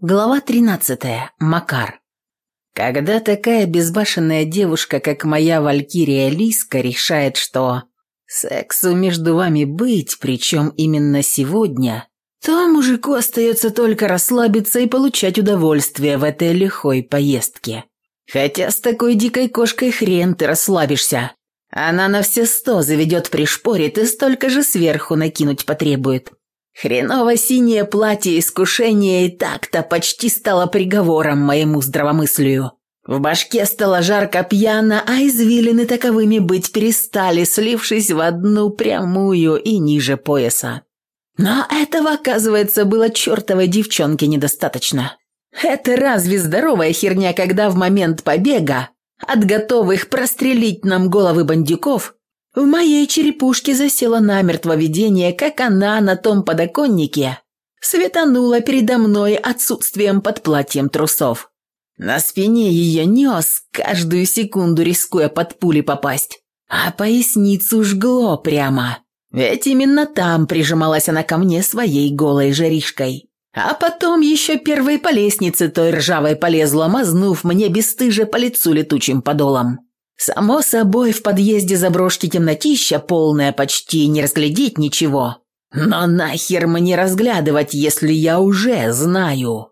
Глава 13. Макар. Когда такая безбашенная девушка, как моя валькирия Лиска, решает, что сексу между вами быть, причем именно сегодня, то мужику остается только расслабиться и получать удовольствие в этой лихой поездке. Хотя с такой дикой кошкой хрен ты расслабишься. Она на все сто заведет пришпорит и столько же сверху накинуть потребует. Хреново-синее платье искушения и так-то почти стало приговором моему здравомыслию. В башке стало жарко пьяно, а извилины таковыми быть перестали, слившись в одну прямую и ниже пояса. Но этого, оказывается, было чертовой девчонке недостаточно. Это разве здоровая херня, когда в момент побега от готовых прострелить нам головы бандюков в моей черепушке засело намертво видение, как она на том подоконнике светанула передо мной отсутствием под платьем трусов. На спине ее нес, каждую секунду рискуя под пули попасть, а поясницу жгло прямо. Ведь именно там прижималась она ко мне своей голой жаришкой. А потом еще первой по лестнице той ржавой полезла, мазнув мне бесстыже по лицу летучим подолом. Само собой, в подъезде заброшки темнотища, полная почти не разглядеть ничего. Но нахер мне разглядывать, если я уже знаю?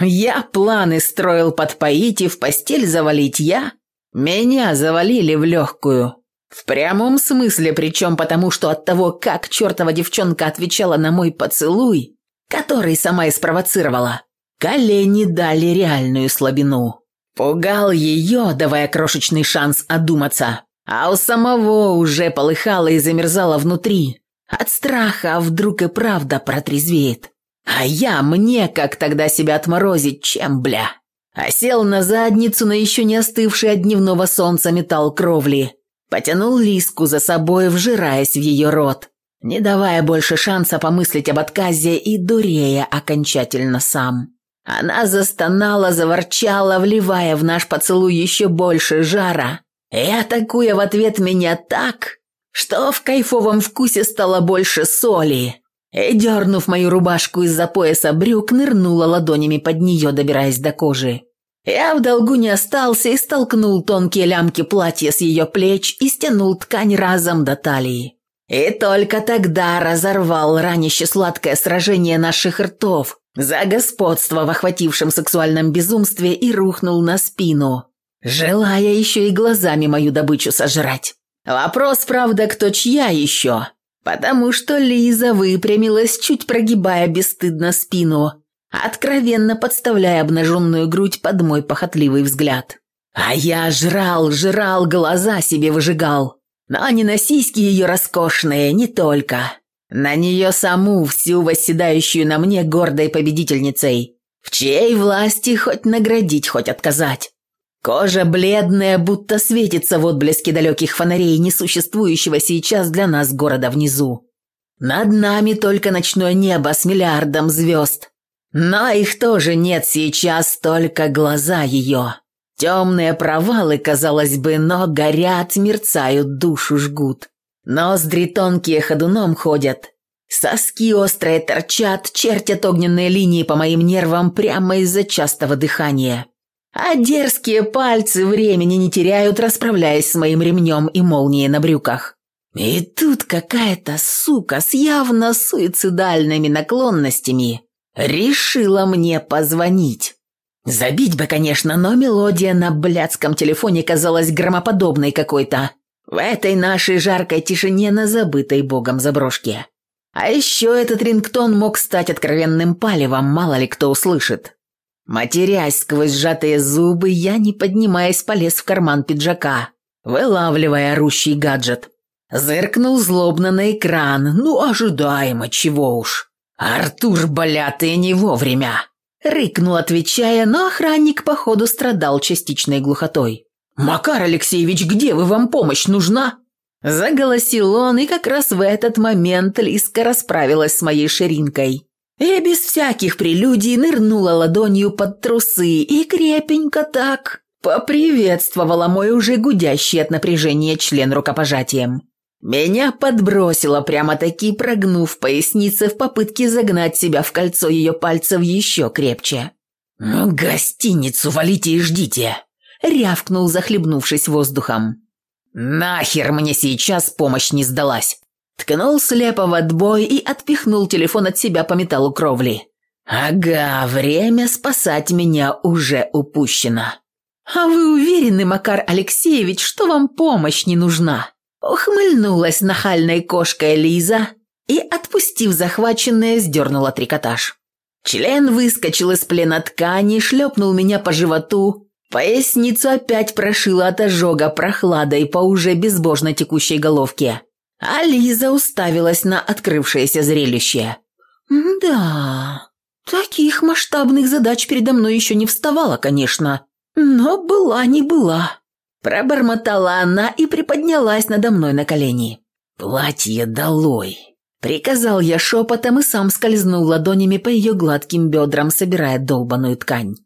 Я планы строил подпоить и в постель завалить я? Меня завалили в легкую. В прямом смысле, причем потому, что от того, как чертова девчонка отвечала на мой поцелуй, который сама и спровоцировала, колени дали реальную слабину. Пугал ее, давая крошечный шанс одуматься. А у самого уже полыхало и замерзало внутри. От страха, а вдруг и правда протрезвеет. А я мне как тогда себя отморозить, чем, бля? А сел на задницу на еще не остывший от дневного солнца металл кровли. Потянул лиску за собой, вжираясь в ее рот, не давая больше шанса помыслить об отказе и дурея окончательно сам. Она застонала, заворчала, вливая в наш поцелуй еще больше жара и атакуя в ответ меня так, что в кайфовом вкусе стало больше соли. И, дернув мою рубашку из-за пояса брюк, нырнула ладонями под нее, добираясь до кожи. Я в долгу не остался и столкнул тонкие лямки платья с ее плеч и стянул ткань разом до талии. И только тогда разорвал ранище сладкое сражение наших ртов, за господство в охватившем сексуальном безумстве и рухнул на спину, желая еще и глазами мою добычу сожрать. Вопрос, правда, кто чья еще? Потому что Лиза выпрямилась, чуть прогибая бесстыдно спину, откровенно подставляя обнаженную грудь под мой похотливый взгляд. А я жрал, жрал, глаза себе выжигал. Но не на сиськи ее роскошные, не только. На нее саму, всю восседающую на мне гордой победительницей, в чьей власти хоть наградить, хоть отказать. Кожа бледная, будто светится в отблеске далеких фонарей несуществующего сейчас для нас города внизу. Над нами только ночное небо с миллиардом звезд. Но их тоже нет сейчас, только глаза ее. Темные провалы, казалось бы, но горят, мерцают, душу жгут. Ноздри тонкие ходуном ходят. Соски острые торчат, чертят огненные линии по моим нервам прямо из-за частого дыхания. А дерзкие пальцы времени не теряют, расправляясь с моим ремнем и молнией на брюках. И тут какая-то сука с явно суицидальными наклонностями решила мне позвонить. Забить бы, конечно, но мелодия на блядском телефоне казалась громоподобной какой-то. В этой нашей жаркой тишине на забытой богом заброшке. А еще этот рингтон мог стать откровенным палевом, мало ли кто услышит. Матерясь сквозь сжатые зубы, я, не поднимаясь, полез в карман пиджака, вылавливая орущий гаджет. Зыркнул злобно на экран, ну ожидаемо, чего уж. «Артур, бля, ты не вовремя!» Рыкнул, отвечая, но охранник, походу, страдал частичной глухотой. «Макар Алексеевич, где вы? Вам помощь нужна?» Заголосил он, и как раз в этот момент Лиска расправилась с моей ширинкой. И без всяких прелюдий нырнула ладонью под трусы и крепенько так поприветствовала мой уже гудящий от напряжения член рукопожатием. Меня подбросило прямо-таки, прогнув поясницы в попытке загнать себя в кольцо ее пальцев еще крепче. «В гостиницу валите и ждите!» – рявкнул, захлебнувшись воздухом. «Нахер мне сейчас помощь не сдалась!» Ткнул слепо в отбой и отпихнул телефон от себя по металлу кровли. «Ага, время спасать меня уже упущено». «А вы уверены, Макар Алексеевич, что вам помощь не нужна?» Ухмыльнулась нахальной кошкой Лиза и, отпустив захваченное, сдернула трикотаж. Член выскочил из плена ткани, шлепнул меня по животу, поясницу опять прошила от ожога прохладой по уже безбожно текущей головке. А Лиза уставилась на открывшееся зрелище. «Да, таких масштабных задач передо мной еще не вставало, конечно, но была не была». Пробормотала она и приподнялась надо мной на колени. «Платье долой!» Приказал я шепотом и сам скользнул ладонями по ее гладким бедрам, собирая долбаную ткань.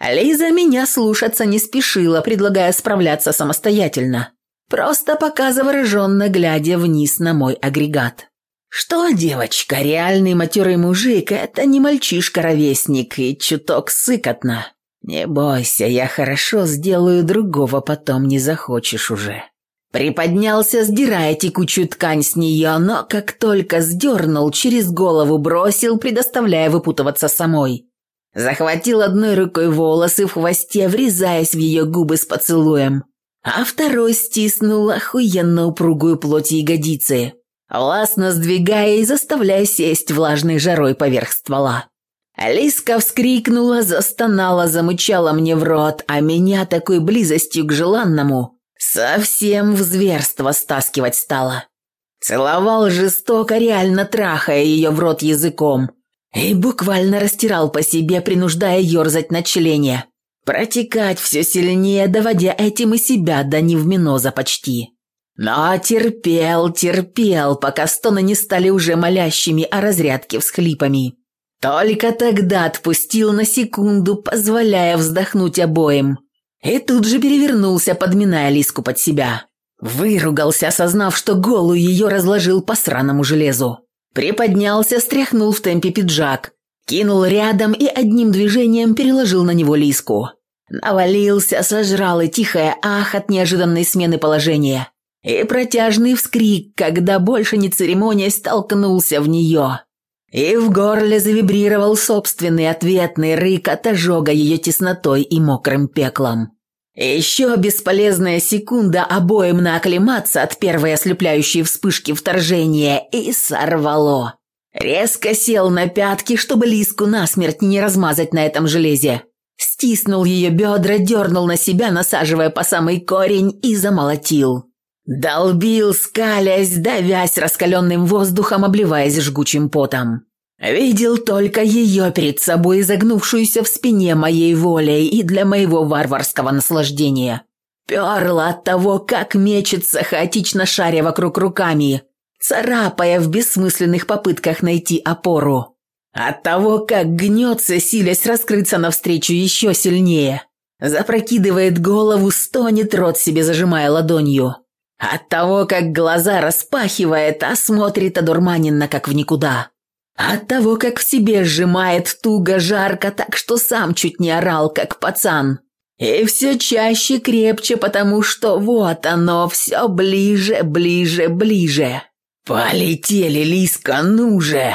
Лиза меня слушаться не спешила, предлагая справляться самостоятельно. Просто пока завороженно глядя вниз на мой агрегат. Что, девочка, реальный матерый мужик – это не мальчишка-ровесник и чуток сыкотно. Не бойся, я хорошо сделаю, другого потом не захочешь уже. Приподнялся, сдирая текучую ткань с нее, но как только сдернул, через голову бросил, предоставляя выпутываться самой. Захватил одной рукой волосы в хвосте, врезаясь в ее губы с поцелуем, а второй стиснул охуенно упругую плоть ягодицы, властно сдвигая и заставляя сесть влажной жарой поверх ствола. Алиска вскрикнула, застонала, замычала мне в рот, а меня такой близостью к желанному совсем в зверство стаскивать стала. Целовал жестоко, реально трахая ее в рот языком и буквально растирал по себе, принуждая ерзать на члене, протекать все сильнее, доводя этим и себя до невминоза почти. Но терпел, терпел, пока стоны не стали уже молящими о разрядке всхлипами. Только тогда отпустил на секунду, позволяя вздохнуть обоим. И тут же перевернулся, подминая Лиску под себя. Выругался, осознав, что голую ее разложил по сраному железу. Приподнялся, стряхнул в темпе пиджак, кинул рядом и одним движением переложил на него Лиску. Навалился, сожрал и тихое ах от неожиданной смены положения. И протяжный вскрик, когда больше не церемонясь, столкнулся в нее. И в горле завибрировал собственный ответный рык от ожога ее теснотой и мокрым пеклом. Еще бесполезная секунда обоим на оклематься от первой ослепляющей вспышки вторжения и сорвало. Резко сел на пятки, чтобы Лиску насмерть не размазать на этом железе. Стиснул ее бедра, дернул на себя, насаживая по самый корень и замолотил. Долбил, скалясь, давясь раскаленным воздухом, обливаясь жгучим потом. Видел только ее перед собой, изогнувшуюся в спине моей волей и для моего варварского наслаждения. Перла от того, как мечется, хаотично шаря вокруг руками, царапая в бессмысленных попытках найти опору. От того, как гнется, силясь раскрыться навстречу еще сильнее. Запрокидывает голову, стонет рот себе, зажимая ладонью. От того, как глаза распахивает, а смотрит одурманенно, как в никуда. От того, как в себе сжимает туго, жарко, так что сам чуть не орал, как пацан. И все чаще крепче, потому что вот оно, все ближе, ближе, ближе. «Полетели, Лиска, ну же!»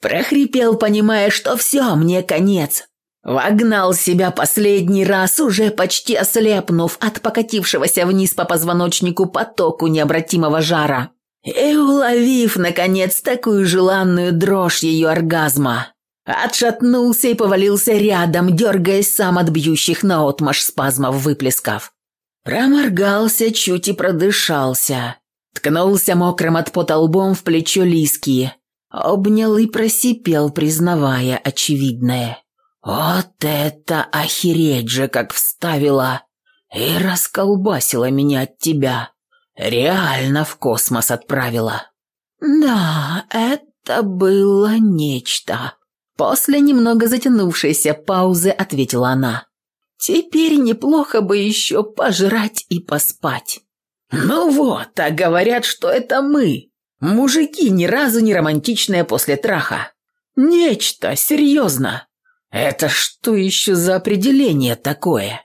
Прохрипел, понимая, что все, мне конец. Вогнал себя последний раз, уже почти ослепнув от покатившегося вниз по позвоночнику потоку необратимого жара. И уловив, наконец, такую желанную дрожь ее оргазма, отшатнулся и повалился рядом, дергаясь сам от бьющих наотмашь спазмов выплесков. Проморгался чуть и продышался. Ткнулся мокрым от пота лбом в плечо Лиски. Обнял и просипел, признавая очевидное. Вот это охереть же, как вставила и расколбасила меня от тебя. Реально в космос отправила. Да, это было нечто. После немного затянувшейся паузы ответила она. Теперь неплохо бы еще пожрать и поспать. Ну вот, а говорят, что это мы. Мужики ни разу не романтичные после траха. Нечто, серьезно. Это что еще за определение такое?